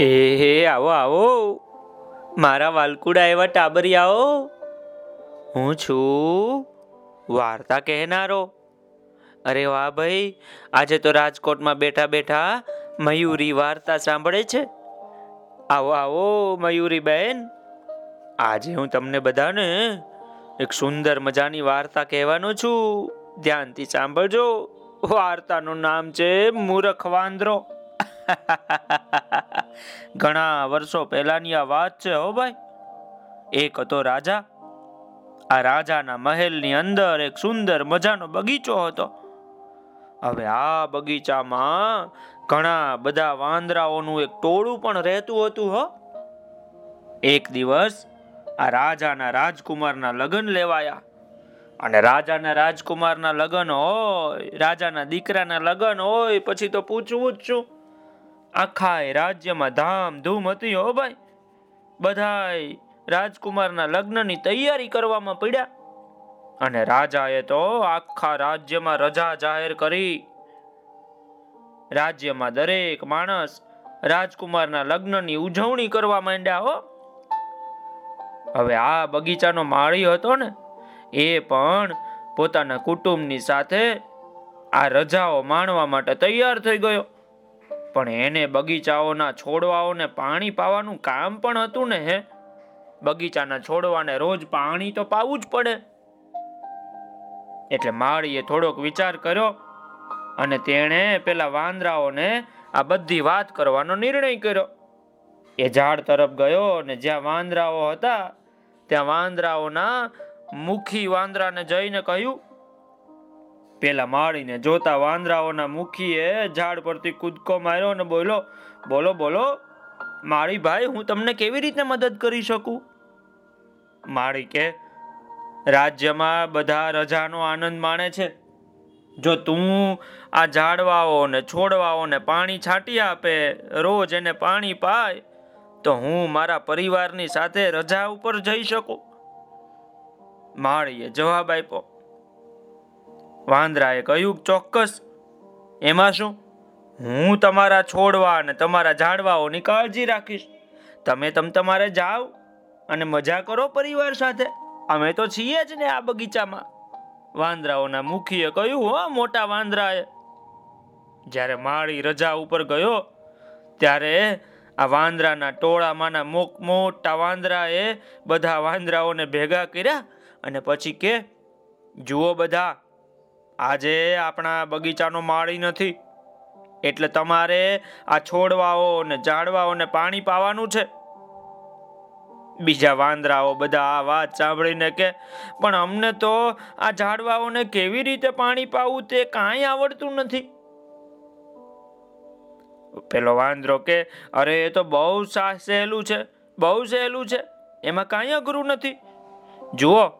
એ હે, આવો આવો. મારા વાલકુડા એવા ટાબરિયાઓ. હું છું વાર્તા કહેનારો. અરે વાહ ભાઈ, આજે તો રાજકોટમાં બેઠા બેઠા મયુરી વાર્તા સાંભળે છે. આવો આવો, મયુરી બેન. આજે હું તમને બધાને એક સુંદર મજાની વાર્તા કહેવાનો છું. ધ્યાનથી સાંભળજો. વાર્તાનું નામ છે મૂરખ વાંદરો. ઘણા વર્ષો પહેલાની આ વાત છે, હો ભાઈ. એક હતો રાજા. આ રાજાના મહેલની અંદર એક સુંદર મજાનો બગીચો હતો. હવે આ બગીચામાં ઘણા બધા વાંદરાઓનું એક ટોળું પણ રહેતું હતું, હો. એક દિવસ આ રાજાના રાજકુમારના લગ્ન લેવાયા. અને રાજાના રાજકુમારના લગ્ન હોય, રાજાના દીકરાના લગ્ન હોય, પછી તો પૂછવું જ શું આખા રાજ્યમાં ધામધૂમ હતી હો ભાઈ. બધાય રાજકુમારના લગ્નની તૈયારી કરવામાં પડ્યા. અને રાજાએ તો આખા રાજ્યમાં રજા જાહેર કરી. રાજ્યમાં દરેક માણસ રાજકુમારના લગ્નની ઉજવણી કરવા માંડ્યા હો. હવે આ બગીચાનો માળી હતો ને, એ પણ પોતાના કુટુંબની સાથે આ રજાઓ માણવા માટે તૈયાર થઈ ગયો. પણ એને બગીચાઓના છોડવાઓને પાણી પાવાનું કામ પણ હતું ને, હે? બગીચાના છોડવાને રોજ પાણી તો પાવું જ પડે. એટલે માળીએ થોડોક વિચાર કર્યો અને તેણે પેલા વાંદરાઓને આ બધી વાત કરવાનો નિર્ણય કર્યો. એ ઝાડ તરફ ગયો અને જ્યાં વાંદરાઓ હતા, ત્યાં વાંદરાઓના મુખી વાંદરાને જઈને કહ્યું પેલા માળીને જોતા વાંદરાઓના મુખીએ ઝાડ પરથી કૂદકો માર્યો અને બોલો બોલો બોલો, માળી ભાઈ, હું તમને કેવી રીતે મદદ કરી શકું? માળી કે, રાજ્યમાં બધા રજાનો આનંદ માણે છે. જો તું આ ઝાડવાઓને, છોડવાઓને પાણી છાંટી આપે, રોજ એને પાણી પાય, તો હું મારા પરિવારની સાથે રજા ઉપર જઈ શકું? માળીએ જવાબ આપ્યો વાંદરાએ કહ્યું, ચોક્કસ. એમાં શું? હું તમારા છોડવા અને તમારા ઝાડવાઓની કાળજી રાખીશ. તમે તમ તમારે જાઓ અને મજા કરો પરિવાર સાથે. અમે તો છીએ જ ને આ બગીચામાં. વાંદરાઓના મુખીએ કહ્યું, હો, મોટા વાંદરાએ. જ્યારે માળી રજા ઉપર ગયો, ત્યારે આ વાંદરાના ટોળામાંના મોક મોટા વાંદરાએ બધા વાંદરાઓને ભેગા કર્યા અને પછી કે, જુઓ બધા આજે આપણા બગીચાનો માળી નથી. એટલે તમારે આ છોડવાઓ ને ઝાડવાઓને પાણી પાવાનું છે. બીજા વાંદરાઓ બધા આ વાત સાંભળીને કે, પણ અમને તો આ ઝાડવાઓને કેવી રીતે પાણી પાવું તે કાંઈ આવડતું નથી. પેલો વાંદરો કે, અરે, એ તો બહુ સહેલું છે, બહુ સહેલું છે, એમાં કાંઈ અઘરું નથી. જુઓ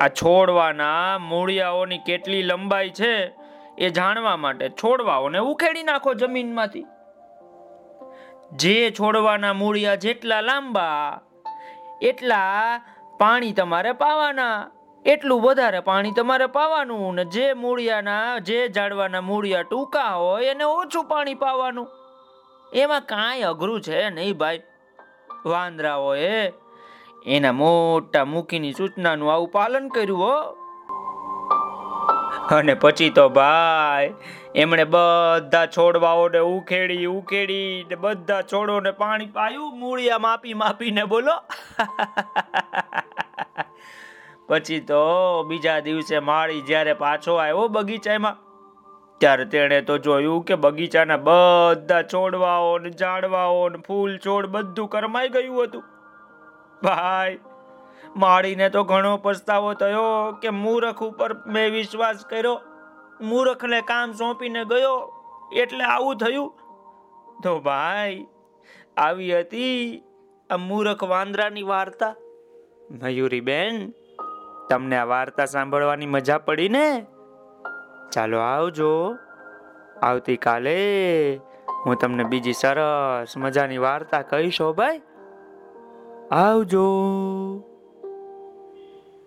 આ છોડવાના મૂળિયાઓની કેટલી લંબાઈ છે એ જાણવા માટે છોડવાઓને ઉખેડી નાખો જમીનમાંથી. જે છોડવાના મૂળિયા જેટલા લાંબા, એટલા પાણી તમારે પાવાના. એટલું વધારે પાણી તમારે પાવાનું. ને જે મૂળિયાના, જે ઝાડવાના મૂળિયા ટૂંકા હોય એને ઓછું પાણી પાવાનું. એમાં કાંઈ અઘરું છે નહીં ભાઈ. વાંદરાઓએ એના મોટા મૂકીની સૂચનાનું આવું પાલન કર્યું, હો. અને પછી તો ભાઈ, એમણે બધા છોડવાઓને ઉખેડી ઉખેડી બધા છોડોને પાણી પાયું, મૂળિયા માપી માપીને બોલો. પછી તો બીજા દિવસે માળી જ્યારે પાછો આવ્યો બગીચામાં, ત્યારે તેણે તો જોયું કે બગીચાના બધા છોડવાઓ ને ઝાડવાઓ ને ફૂલ છોડ બધું કરમાઈ ગયું હતું. ભાઈ, માળીને તો ઘણો પસ્તાવો થયો કે મૂરખ ઉપર મેં વિશ્વાસ કર્યો. મૂરખને કામ સોંપીને ગયો એટલે આવું થયું. તો ભાઈ, આવી હતી આ મૂરખ વાંદરાની વાર્તા. મયુરી બેન તમને આ વાર્તા સાંભળવાની મજા પડી ને? ચાલો આવજો. આવતીકાલે હું તમને બીજી સરસ મજાની વાર્તા કહીશો ભાઈ. આવજો.